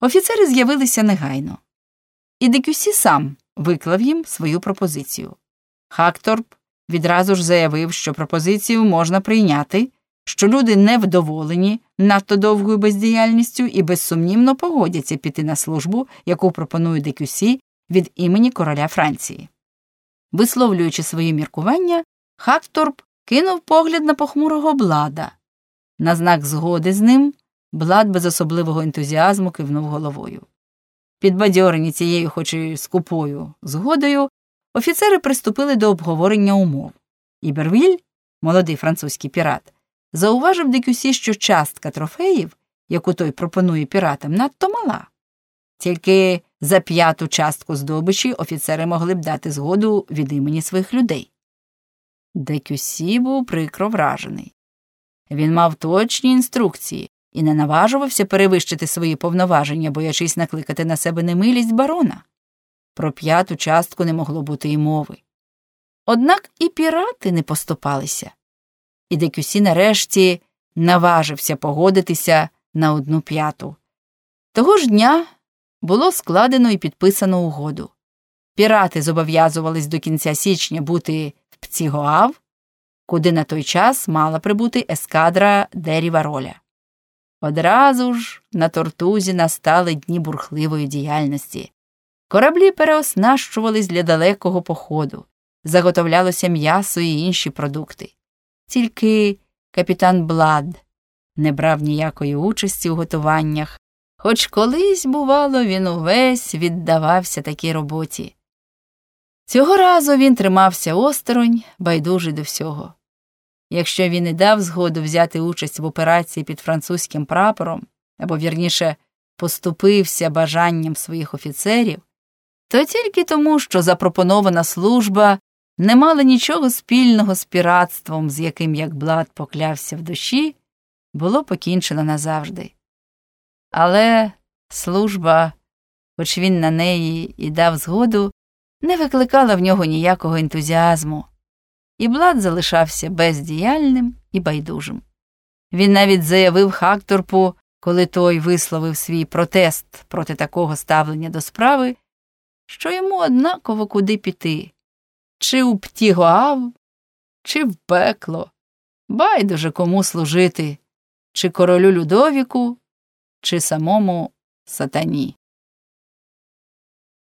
Офіцери з'явилися негайно, і Декюсі сам виклав їм свою пропозицію. Хакторп відразу ж заявив, що пропозицію можна прийняти, що люди невдоволені надто довгою бездіяльністю і безсумнівно погодяться піти на службу, яку пропонує Декюсі від імені короля Франції. Висловлюючи свої міркування, Хакторп кинув погляд на похмурого блада. На знак згоди з ним блад без особливого ентузіазму кивнув головою. Підбадьорені цією, хоч і скупою згодою, офіцери приступили до обговорення умов. Ібервіль, молодий французький пірат, зауважив Декюсі, що частка трофеїв, яку той пропонує піратам, надто мала. Тільки за п'яту частку здобичі офіцери могли б дати згоду від імені своїх людей. Декюсі був прикро вражений. Він мав точні інструкції і не наважувався перевищити свої повноваження, боячись накликати на себе немилість барона. Про п'яту частку не могло бути й мови. Однак і пірати не поступалися, і Декюсі нарешті наважився погодитися на одну п'яту. Того ж дня було складено і підписано угоду. Пірати зобов'язувались до кінця січня бути в Пцігоав, куди на той час мала прибути ескадра Деріва Роля. Одразу ж на тортузі настали дні бурхливої діяльності. Кораблі переоснащувались для далекого походу, заготовлялося м'ясо і інші продукти. Тільки капітан Блад не брав ніякої участі у готуваннях, хоч колись, бувало, він увесь віддавався такій роботі. Цього разу він тримався осторонь, байдужий до всього. Якщо він і дав згоду взяти участь в операції під французьким прапором, або вірніше поступився бажанням своїх офіцерів, то тільки тому, що запропонована служба не мала нічого спільного з піратством, з яким як блад поклявся в душі, було покінчено назавжди. Але служба, хоч він на неї і дав згоду, не викликала в нього ніякого ентузіазму, і Блад залишався бездіяльним і байдужим. Він навіть заявив Хакторпу, коли той висловив свій протест проти такого ставлення до справи, що йому однаково куди піти чи у Птігоав, чи в пекло, байдуже кому служити, чи королю Людовіку, чи самому сатані.